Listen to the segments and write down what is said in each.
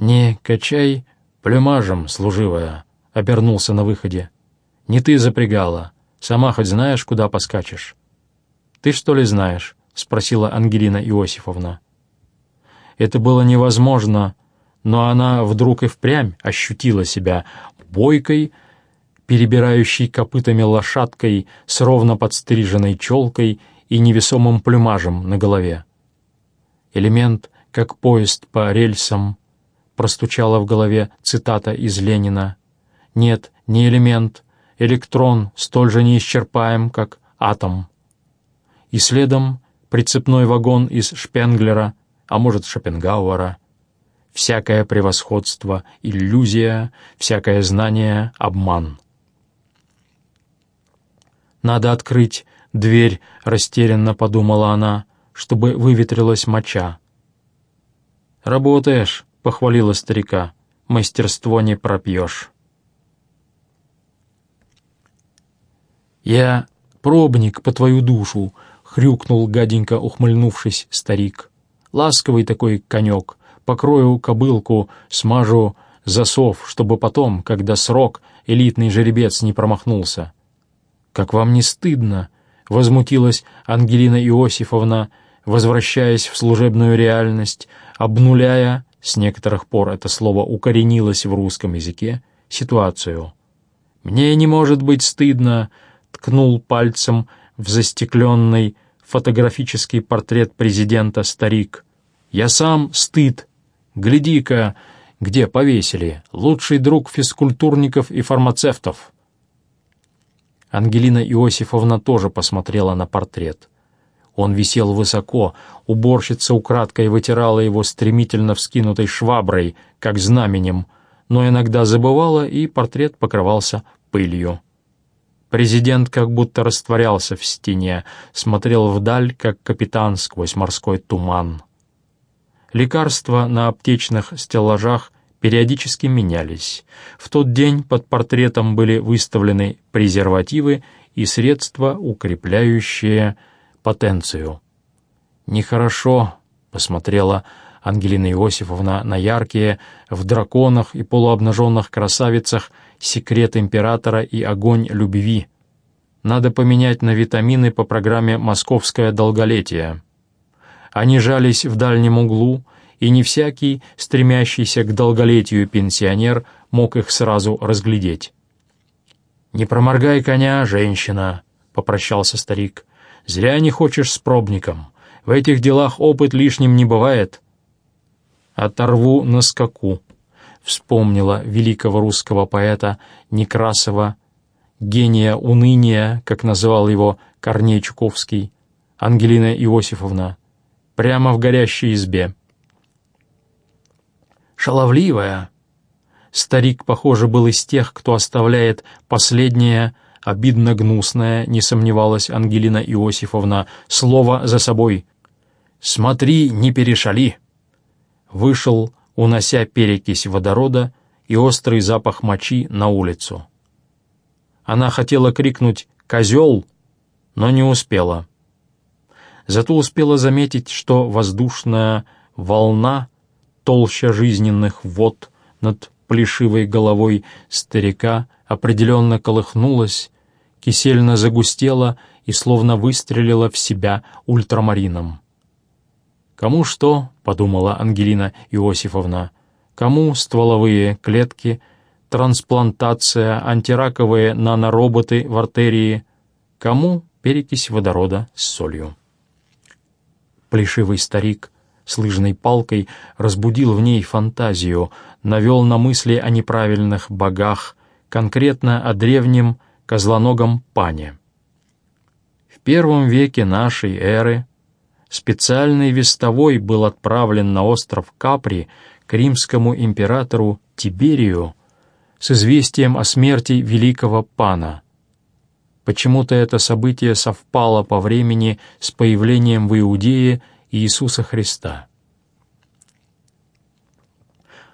«Не качай плюмажем, служивая», — обернулся на выходе. «Не ты запрягала. Сама хоть знаешь, куда поскачешь?» «Ты что ли знаешь?» — спросила Ангелина Иосифовна. Это было невозможно, но она вдруг и впрямь ощутила себя бойкой, перебирающей копытами лошадкой с ровно подстриженной челкой и невесомым плюмажем на голове. Элемент, как поезд по рельсам, простучала в голове цитата из Ленина. «Нет, не элемент, электрон столь же неисчерпаем, как атом». И следом прицепной вагон из Шпенглера, а может Шопенгауэра. Всякое превосходство — иллюзия, всякое знание — обман. «Надо открыть дверь», — растерянно подумала она, чтобы выветрилась моча. «Работаешь», — похвалила старика, — «мастерство не пропьешь». «Я пробник по твою душу», — хрюкнул гаденько ухмыльнувшись старик. «Ласковый такой конек, покрою кобылку, смажу засов, чтобы потом, когда срок, элитный жеребец не промахнулся». «Как вам не стыдно?» — возмутилась Ангелина Иосифовна, возвращаясь в служебную реальность, обнуляя, с некоторых пор это слово укоренилось в русском языке, ситуацию. «Мне не может быть стыдно», — ткнул пальцем в застекленный фотографический портрет президента старик. «Я сам стыд. Гляди-ка, где повесили. Лучший друг физкультурников и фармацевтов». Ангелина Иосифовна тоже посмотрела на портрет. Он висел высоко, уборщица украдкой вытирала его стремительно вскинутой шваброй, как знаменем, но иногда забывала, и портрет покрывался пылью. Президент как будто растворялся в стене, смотрел вдаль, как капитан сквозь морской туман. Лекарства на аптечных стеллажах периодически менялись. В тот день под портретом были выставлены презервативы и средства, укрепляющие потенцию. «Нехорошо», — посмотрела Ангелина Иосифовна на яркие, в драконах и полуобнаженных красавицах секрет императора и огонь любви. Надо поменять на витамины по программе «Московское долголетие». Они жались в дальнем углу, и не всякий, стремящийся к долголетию пенсионер, мог их сразу разглядеть. «Не проморгай коня, женщина», — попрощался старик. «Зря не хочешь с пробником. В этих делах опыт лишним не бывает». «Оторву на скаку», — вспомнила великого русского поэта Некрасова, гения уныния, как называл его Корней Чуковский, Ангелина Иосифовна, прямо в горящей избе шаловливая. Старик, похоже, был из тех, кто оставляет последнее, обидно гнусное, не сомневалась Ангелина Иосифовна, слово за собой. «Смотри, не перешали!» Вышел, унося перекись водорода и острый запах мочи на улицу. Она хотела крикнуть «Козел!», но не успела. Зато успела заметить, что воздушная волна толща жизненных вод над плешивой головой старика определенно колыхнулась, кисельно загустела и словно выстрелила в себя ультрамарином. «Кому что?» — подумала Ангелина Иосифовна. «Кому стволовые клетки, трансплантация, антираковые нанороботы в артерии, кому перекись водорода с солью». Плешивый старик — с лыжной палкой разбудил в ней фантазию, навел на мысли о неправильных богах, конкретно о древнем козлоногом пане. В первом веке нашей эры специальный вестовой был отправлен на остров Капри к римскому императору Тиберию с известием о смерти великого пана. Почему-то это событие совпало по времени с появлением в Иудее Иисуса Христа.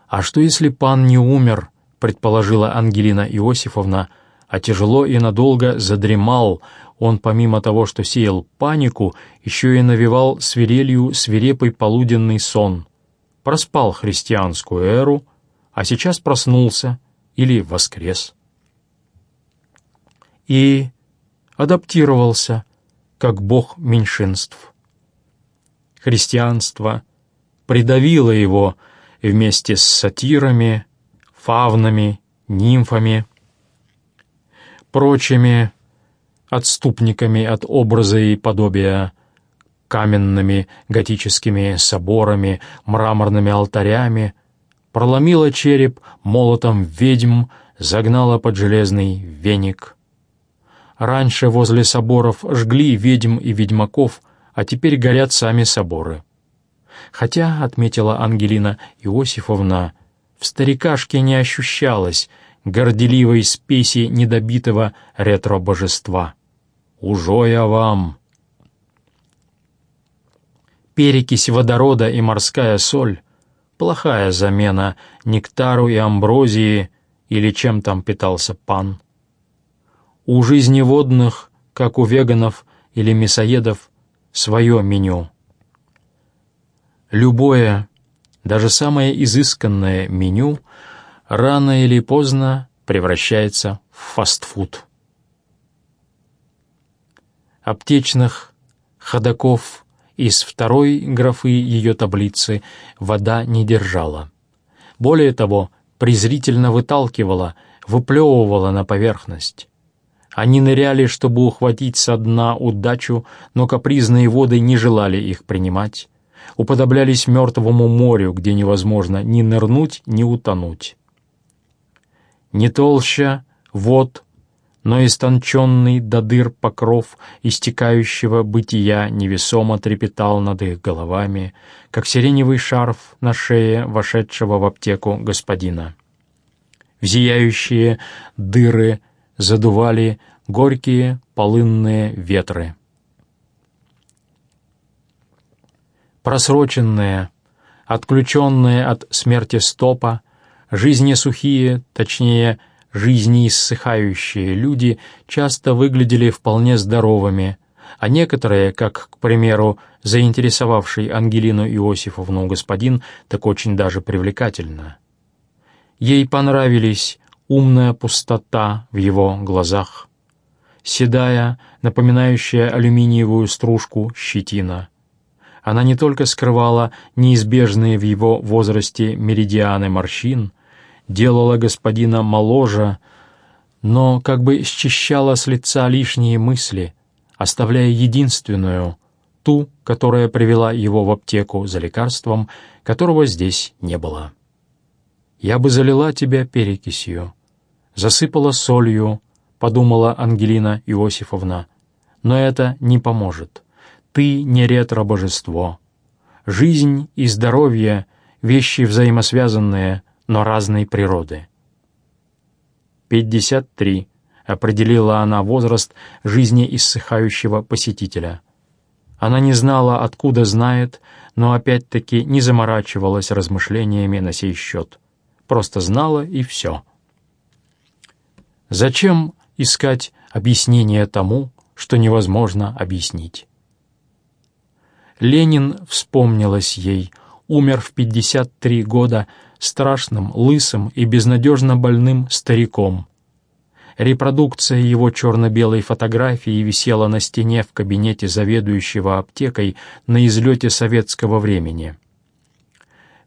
«А что, если пан не умер?» — предположила Ангелина Иосифовна, а тяжело и надолго задремал. Он, помимо того, что сеял панику, еще и навевал свирелью свирепый полуденный сон. проспал христианскую эру, а сейчас проснулся или воскрес. И адаптировался как бог меньшинств. Христианство придавило его вместе с сатирами, фавнами, нимфами, прочими отступниками от образа и подобия, каменными готическими соборами, мраморными алтарями, проломила череп молотом ведьм, загнала под железный веник. Раньше возле соборов жгли ведьм и ведьмаков, а теперь горят сами соборы. Хотя, — отметила Ангелина Иосифовна, — в старикашке не ощущалось горделивой спеси недобитого ретро-божества. «Ужо я вам!» Перекись водорода и морская соль — плохая замена нектару и амброзии или чем там питался пан. У жизневодных, как у веганов или мясоедов, свое меню. Любое, даже самое изысканное меню рано или поздно превращается в фастфуд. Аптечных ходаков из второй графы ее таблицы вода не держала. Более того, презрительно выталкивала, выплевывала на поверхность. Они ныряли, чтобы ухватить со дна удачу, но капризные воды не желали их принимать. Уподоблялись мертвому морю, где невозможно ни нырнуть, ни утонуть. Не толща вод, но истонченный до дыр покров истекающего бытия невесомо трепетал над их головами, как сиреневый шарф на шее вошедшего в аптеку господина. В зияющие дыры задували горькие полынные ветры. Просроченные, отключенные от смерти стопа, жизни сухие, точнее, жизни иссыхающие люди часто выглядели вполне здоровыми, а некоторые, как, к примеру, заинтересовавший Ангелину Иосифовну господин, так очень даже привлекательно. Ей понравились умная пустота в его глазах, седая, напоминающая алюминиевую стружку щетина. Она не только скрывала неизбежные в его возрасте меридианы морщин, делала господина моложе, но как бы счищала с лица лишние мысли, оставляя единственную, ту, которая привела его в аптеку за лекарством, которого здесь не было. «Я бы залила тебя перекисью», засыпала солью, подумала Ангелина Иосифовна, но это не поможет. Ты не ретро-божество. Жизнь и здоровье — вещи взаимосвязанные, но разной природы. «Пятьдесят три», — определила она возраст жизни иссыхающего посетителя. Она не знала, откуда знает, но опять-таки не заморачивалась размышлениями на сей счет. Просто знала и все. Зачем искать объяснение тому, что невозможно объяснить? Ленин вспомнилась ей, умер в 53 года страшным, лысым и безнадежно больным стариком. Репродукция его черно-белой фотографии висела на стене в кабинете заведующего аптекой на излете советского времени.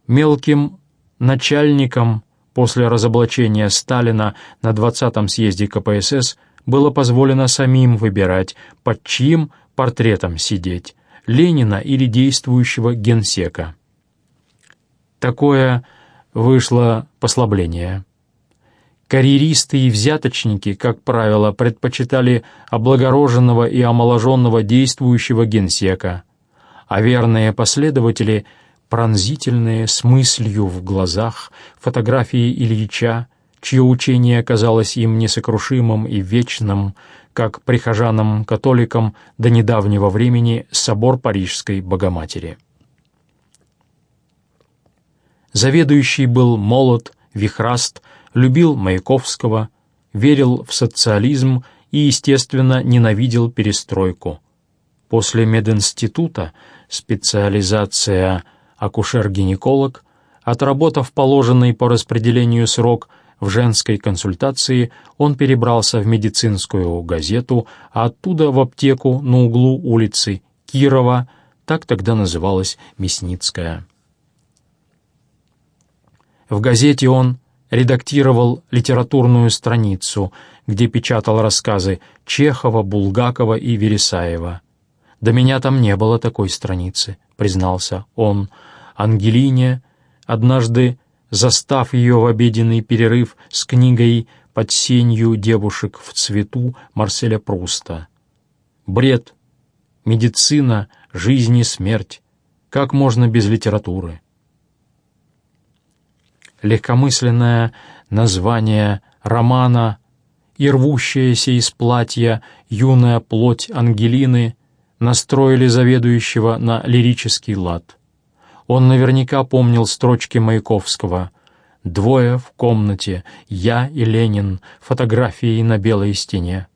Мелким начальником после разоблачения Сталина на 20-м съезде КПСС было позволено самим выбирать, под чьим портретом сидеть, Ленина или действующего генсека. Такое вышло послабление. Карьеристы и взяточники, как правило, предпочитали облагороженного и омоложенного действующего генсека, а верные последователи — пронзительные, с мыслью в глазах, фотографии Ильича, чье учение казалось им несокрушимым и вечным, как прихожанам-католикам до недавнего времени собор Парижской Богоматери. Заведующий был молод, вихраст, любил Маяковского, верил в социализм и, естественно, ненавидел перестройку. После мединститута специализация акушер-гинеколог, Отработав положенный по распределению срок в женской консультации, он перебрался в медицинскую газету, а оттуда в аптеку на углу улицы Кирова, так тогда называлась Мясницкая. В газете он редактировал литературную страницу, где печатал рассказы Чехова, Булгакова и Вересаева. «До меня там не было такой страницы», — признался он. Ангелине, однажды застав ее в обеденный перерыв с книгой «Под сенью девушек в цвету» Марселя Пруста. Бред, медицина, жизнь и смерть. Как можно без литературы? легкомысленное название романа и рвущаяся из платья юная плоть Ангелины настроили заведующего на лирический лад. Он наверняка помнил строчки Маяковского «Двое в комнате, я и Ленин, фотографии на белой стене».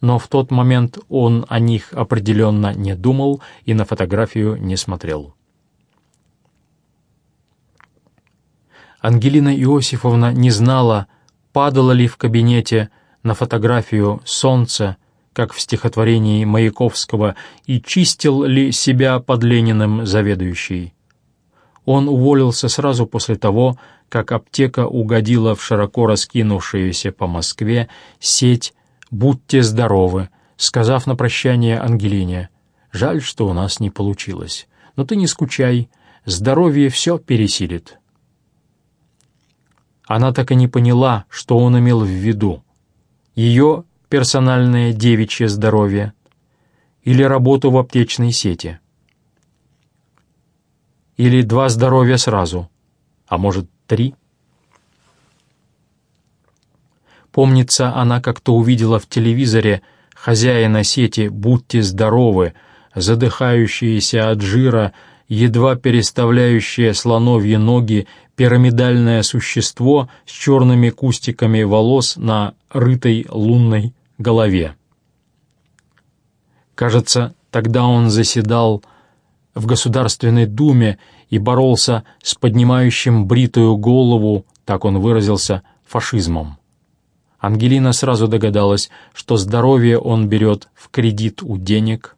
Но в тот момент он о них определенно не думал и на фотографию не смотрел. Ангелина Иосифовна не знала, падало ли в кабинете на фотографию солнце, как в стихотворении Маяковского, и чистил ли себя под Лениным заведующий. Он уволился сразу после того, как аптека угодила в широко раскинувшуюся по Москве сеть «Будьте здоровы», сказав на прощание Ангелине, «Жаль, что у нас не получилось, но ты не скучай, здоровье все пересилит». Она так и не поняла, что он имел в виду. Ее персональное девичье здоровье или работу в аптечной сети. Или два здоровья сразу, а может, три? Помнится, она как-то увидела в телевизоре хозяина сети «Будьте здоровы», задыхающиеся от жира, едва переставляющее слоновьи ноги пирамидальное существо с черными кустиками волос на рытой лунной голове. Кажется, тогда он заседал в Государственной Думе и боролся с поднимающим бритую голову, так он выразился, фашизмом. Ангелина сразу догадалась, что здоровье он берет в кредит у денег,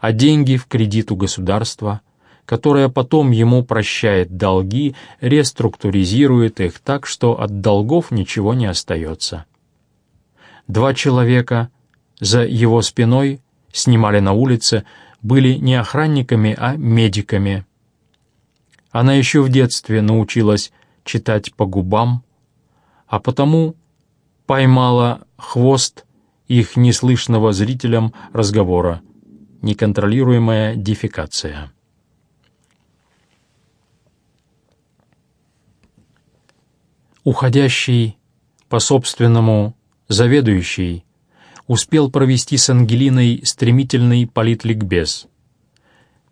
а деньги в кредит у государства — которая потом ему прощает долги, реструктуризирует их так, что от долгов ничего не остается. Два человека за его спиной снимали на улице, были не охранниками, а медиками. Она еще в детстве научилась читать по губам, а потому поймала хвост их неслышного зрителям разговора, неконтролируемая дефекация. Уходящий по собственному заведующий успел провести с Ангелиной стремительный политликбез.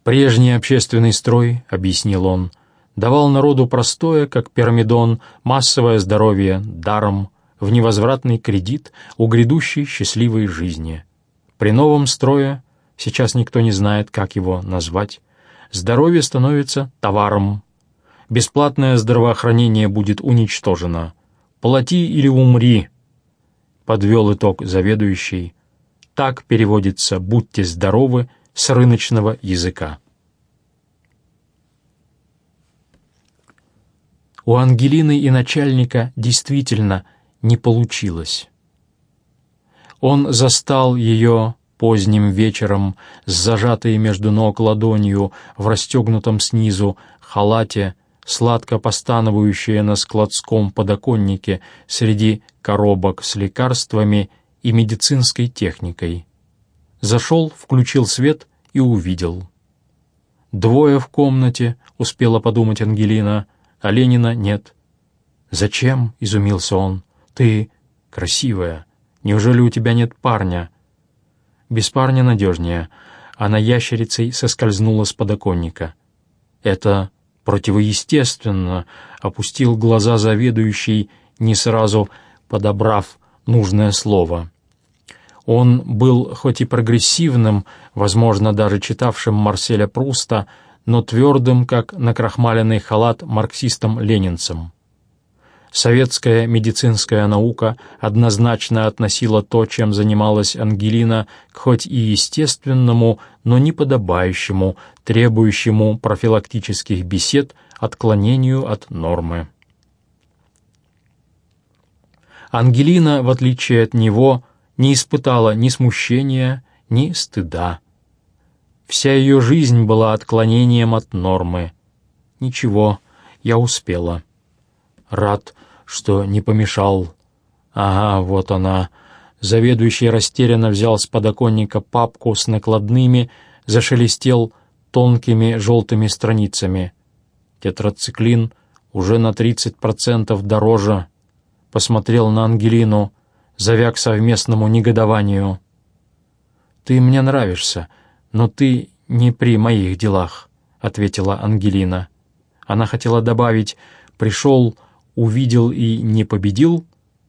«Прежний общественный строй», — объяснил он, — давал народу простое, как пирамидон, массовое здоровье, даром, в невозвратный кредит у грядущей счастливой жизни. При новом строе, сейчас никто не знает, как его назвать, здоровье становится товаром, бесплатное здравоохранение будет уничтожено. Плати или умри, подвел итог заведующий. Так переводится «будьте здоровы» с рыночного языка. У Ангелины и начальника действительно не получилось. Он застал ее поздним вечером с зажатой между ног ладонью в расстегнутом снизу халате сладко постановающая на складском подоконнике среди коробок с лекарствами и медицинской техникой. Зашел, включил свет и увидел. «Двое в комнате», — успела подумать Ангелина, — «а Ленина нет». «Зачем?» — изумился он. «Ты красивая. Неужели у тебя нет парня?» «Без парня надежнее». Она ящерицей соскользнула с подоконника. «Это противоестественно, опустил глаза заведующий, не сразу подобрав нужное слово. Он был хоть и прогрессивным, возможно, даже читавшим Марселя Пруста, но твердым, как накрахмаленный халат марксистом-ленинцем. Советская медицинская наука однозначно относила то, чем занималась Ангелина, к хоть и естественному, но неподобающему, требующему профилактических бесед отклонению от нормы. Ангелина, в отличие от него, не испытала ни смущения, ни стыда. Вся ее жизнь была отклонением от нормы. Ничего, я успела. Рад, что не помешал. Ага, вот она. Заведующий растерянно взял с подоконника папку с накладными, зашелестел тонкими желтыми страницами. Тетрациклин уже на 30% дороже. Посмотрел на Ангелину, завяк совместному негодованию. «Ты мне нравишься», «Но ты не при моих делах», — ответила Ангелина. Она хотела добавить «пришел, увидел и не победил»,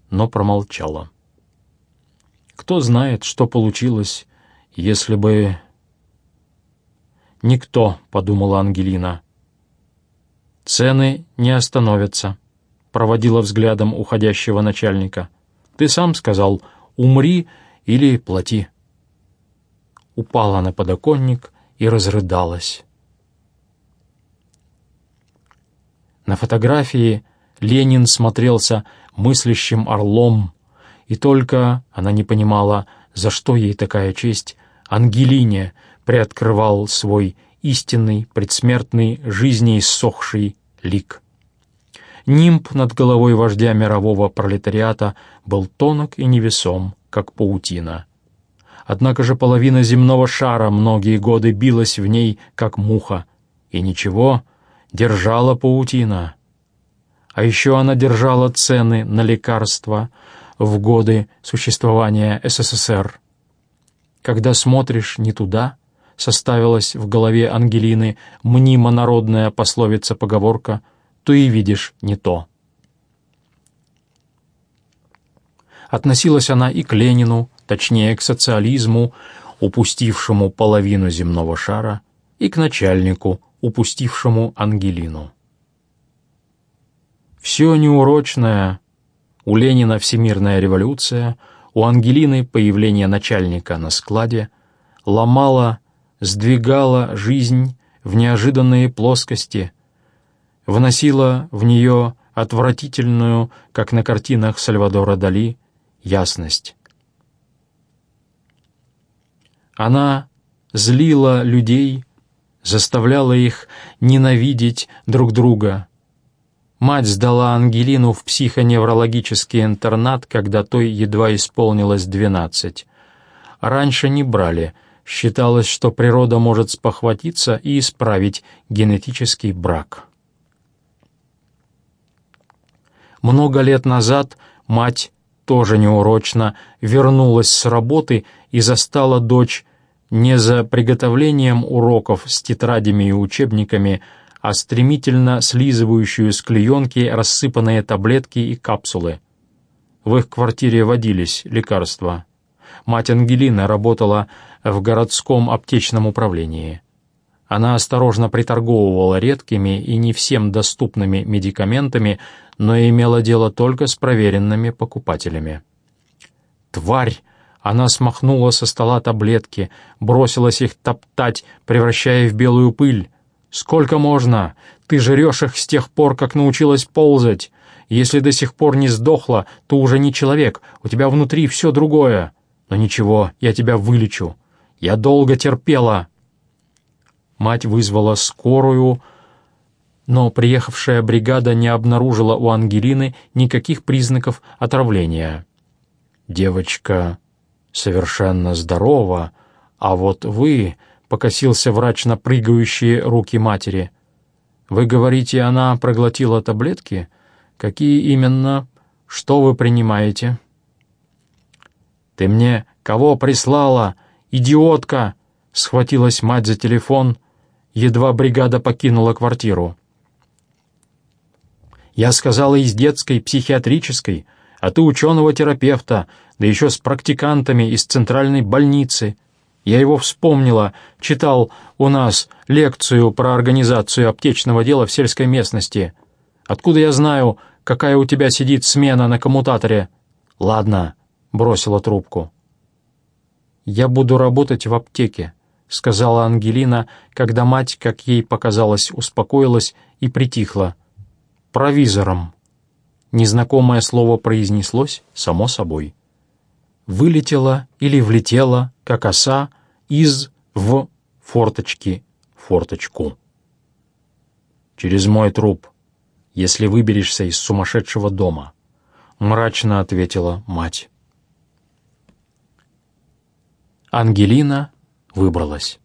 но промолчала. Кто знает, что получилось, если бы... «Никто», — подумала Ангелина. «Цены не остановятся», — проводила взглядом уходящего начальника. «Ты сам сказал, умри или плати» упала на подоконник и разрыдалась. На фотографии Ленин смотрелся мыслящим орлом, и только она не понимала, за что ей такая честь, Ангелине приоткрывал свой истинный, предсмертный, жизнеиссохший лик. Нимб над головой вождя мирового пролетариата был тонок и невесом, как паутина. Однако же половина земного шара многие годы билась в ней, как муха. И ничего, держала паутина. А еще она держала цены на лекарства в годы существования СССР. Когда смотришь не туда, составилась в голове Ангелины мнимо народная пословица-поговорка, то и видишь не то. Относилась она и к Ленину, точнее к социализму, упустившему половину земного шара, и к начальнику, упустившему Ангелину. Все неурочное, у Ленина всемирная революция, у Ангелины появление начальника на складе, ломала, сдвигала жизнь в неожиданные плоскости, вносила в нее отвратительную, как на картинах Сальвадора Дали, ясность. Она злила людей, заставляла их ненавидеть друг друга. Мать сдала Ангелину в психоневрологический интернат, когда той едва исполнилось двенадцать. Раньше не брали, считалось, что природа может спохватиться и исправить генетический брак. Много лет назад мать тоже неурочно, вернулась с работы и застала дочь не за приготовлением уроков с тетрадями и учебниками, а стремительно слизывающую с клеенки рассыпанные таблетки и капсулы. В их квартире водились лекарства. Мать Ангелина работала в городском аптечном управлении. Она осторожно приторговывала редкими и не всем доступными медикаментами, но имела дело только с проверенными покупателями. «Тварь!» Она смахнула со стола таблетки, бросилась их топтать, превращая в белую пыль. «Сколько можно? Ты жрешь их с тех пор, как научилась ползать. Если до сих пор не сдохла, то уже не человек, у тебя внутри все другое. Но ничего, я тебя вылечу. Я долго терпела». Мать вызвала скорую, но приехавшая бригада не обнаружила у Ангелины никаких признаков отравления. «Девочка совершенно здорова, а вот вы...» — покосился врач на прыгающие руки матери. «Вы говорите, она проглотила таблетки? Какие именно? Что вы принимаете?» «Ты мне кого прислала? Идиотка!» — схватилась мать за телефон — едва бригада покинула квартиру. «Я сказала из детской, психиатрической, а ты ученого-терапевта, да еще с практикантами из центральной больницы. Я его вспомнила, читал у нас лекцию про организацию аптечного дела в сельской местности. Откуда я знаю, какая у тебя сидит смена на коммутаторе? Ладно, бросила трубку. Я буду работать в аптеке, сказала Ангелина, когда мать, как ей показалось, успокоилась и притихла. Провизором. Незнакомое слово произнеслось само собой вылетела или влетела, как оса, из в форточки форточку. «Через мой труп, если выберешься из сумасшедшего дома», — мрачно ответила мать. Ангелина выбралась.